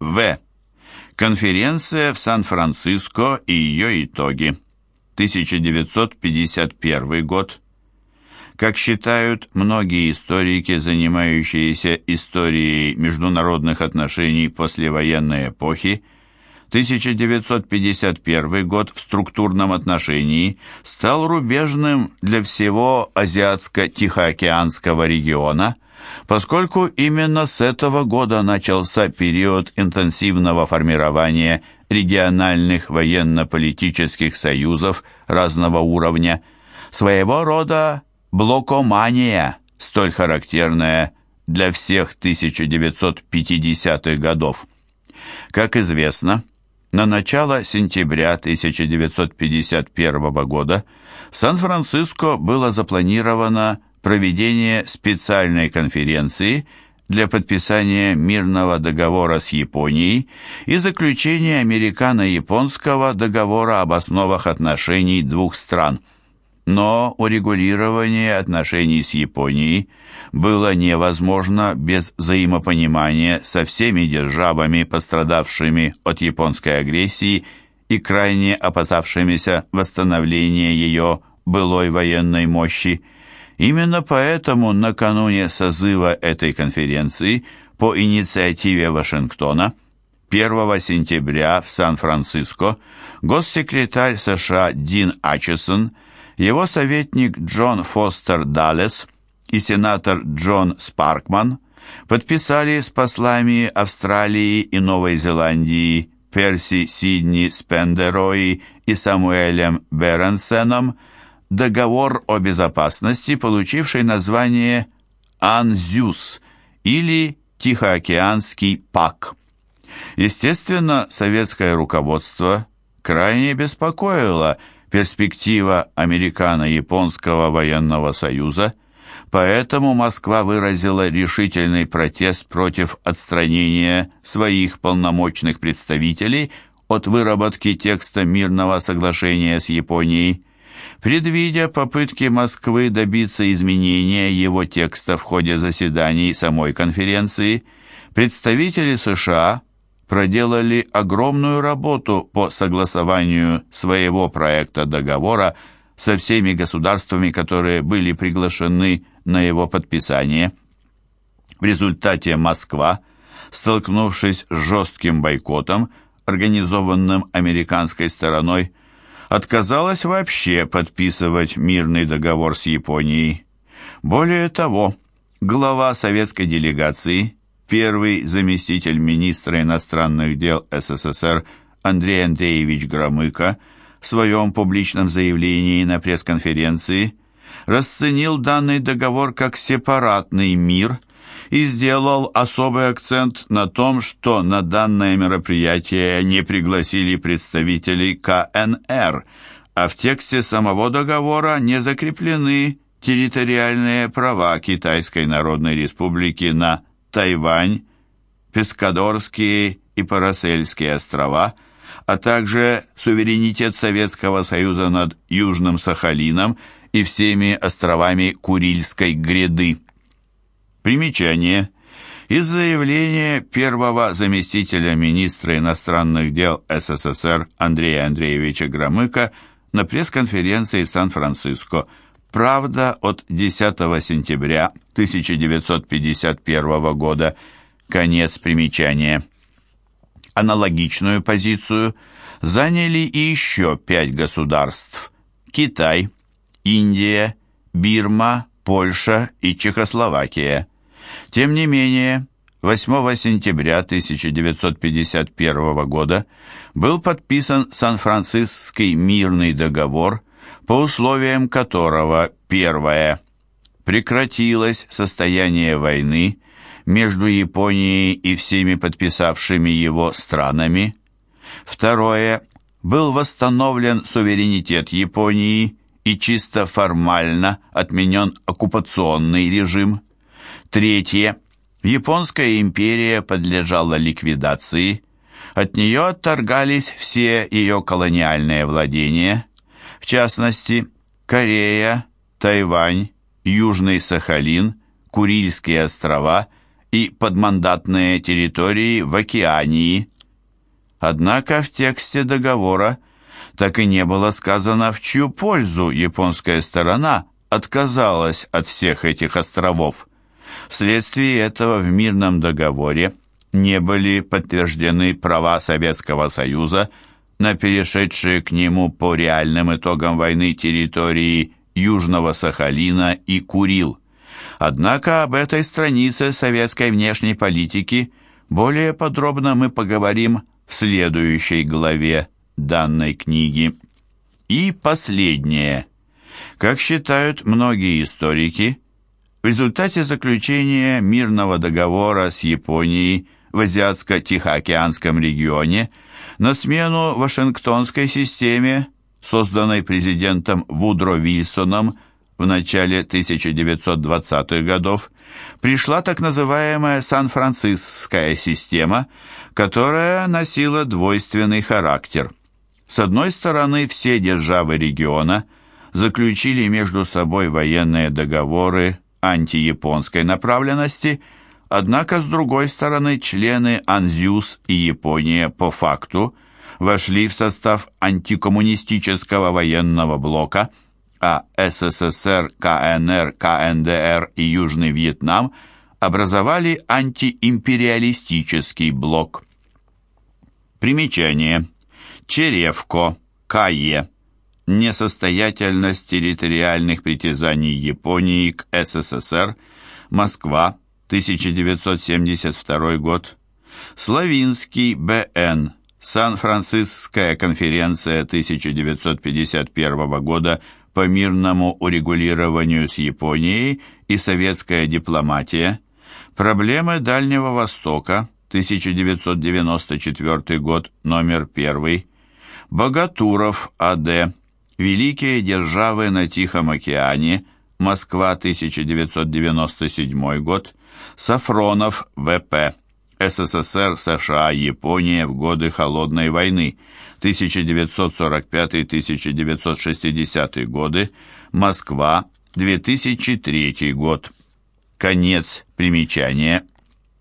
В. Конференция в Сан-Франциско и ее итоги. 1951 год. Как считают многие историки, занимающиеся историей международных отношений послевоенной эпохи, 1951 год в структурном отношении стал рубежным для всего Азиатско-Тихоокеанского региона, поскольку именно с этого года начался период интенсивного формирования региональных военно-политических союзов разного уровня, своего рода блокомания, столь характерная для всех 1950-х годов. Как известно, на начало сентября 1951 года в Сан-Франциско было запланировано проведение специальной конференции для подписания мирного договора с Японией и заключения американо-японского договора об основах отношений двух стран. Но урегулирование отношений с Японией было невозможно без взаимопонимания со всеми державами, пострадавшими от японской агрессии и крайне опасавшимися восстановления ее былой военной мощи. Именно поэтому накануне созыва этой конференции по инициативе Вашингтона 1 сентября в Сан-Франциско госсекретарь США Дин Ачесон, его советник Джон Фостер Даллес – и сенатор Джон Спаркман подписали с послами Австралии и Новой Зеландии Перси Сидни Спендерои и Самуэлем Беренсеном договор о безопасности, получивший название «Анзюс» или «Тихоокеанский пак». Естественно, советское руководство крайне беспокоило перспектива Американо-Японского военного союза – Поэтому Москва выразила решительный протест против отстранения своих полномочных представителей от выработки текста мирного соглашения с Японией. Предвидя попытки Москвы добиться изменения его текста в ходе заседаний самой конференции, представители США проделали огромную работу по согласованию своего проекта договора со всеми государствами, которые были приглашены на его подписание. В результате Москва, столкнувшись с жестким бойкотом, организованным американской стороной, отказалась вообще подписывать мирный договор с Японией. Более того, глава советской делегации, первый заместитель министра иностранных дел СССР Андрей Андреевич Громыко, в своем публичном заявлении на пресс-конференции расценил данный договор как сепаратный мир и сделал особый акцент на том, что на данное мероприятие не пригласили представителей КНР, а в тексте самого договора не закреплены территориальные права Китайской Народной Республики на Тайвань, Пескадорские и Парасельские острова – а также суверенитет Советского Союза над Южным Сахалином и всеми островами Курильской гряды. Примечание. Из заявления первого заместителя министра иностранных дел СССР Андрея Андреевича Громыка на пресс-конференции в Сан-Франциско «Правда» от 10 сентября 1951 года. Конец примечания. Аналогичную позицию заняли и еще пять государств – Китай, Индия, Бирма, Польша и Чехословакия. Тем не менее, 8 сентября 1951 года был подписан Сан-Францискский мирный договор, по условиям которого первое – прекратилось состояние войны между Японией и всеми подписавшими его странами. Второе. Был восстановлен суверенитет Японии и чисто формально отменен оккупационный режим. Третье. Японская империя подлежала ликвидации. От нее отторгались все ее колониальные владения, в частности, Корея, Тайвань, Южный Сахалин, Курильские острова – и подмандатные территории в Океании. Однако в тексте договора так и не было сказано, в чью пользу японская сторона отказалась от всех этих островов. Вследствие этого в мирном договоре не были подтверждены права Советского Союза на перешедшие к нему по реальным итогам войны территории Южного Сахалина и Курил. Однако об этой странице советской внешней политики более подробно мы поговорим в следующей главе данной книги. И последнее. Как считают многие историки, в результате заключения мирного договора с Японией в Азиатско-Тихоокеанском регионе на смену Вашингтонской системе, созданной президентом Вудро Вильсоном в начале 1920-х годов, пришла так называемая Сан-Франциская система, которая носила двойственный характер. С одной стороны, все державы региона заключили между собой военные договоры антияпонской направленности, однако, с другой стороны, члены АНЗЮС и Япония по факту вошли в состав антикоммунистического военного блока, а СССР, КНР, КНДР и Южный Вьетнам образовали антиимпериалистический блок. Примечание. Черевко, КАЕ. Несостоятельность территориальных притязаний Японии к СССР, Москва, 1972 год, Славинский, Б.Н., Сан-Франциская конференция 1951 года по мирному урегулированию с Японией и советская дипломатия, проблемы Дальнего Востока, 1994 год, номер 1, Богатуров, А.Д., Великие державы на Тихом океане, Москва, 1997 год, Сафронов, В.П., СССР, США, Япония в годы Холодной войны, 1945-1960 годы, Москва, 2003 год. Конец примечания.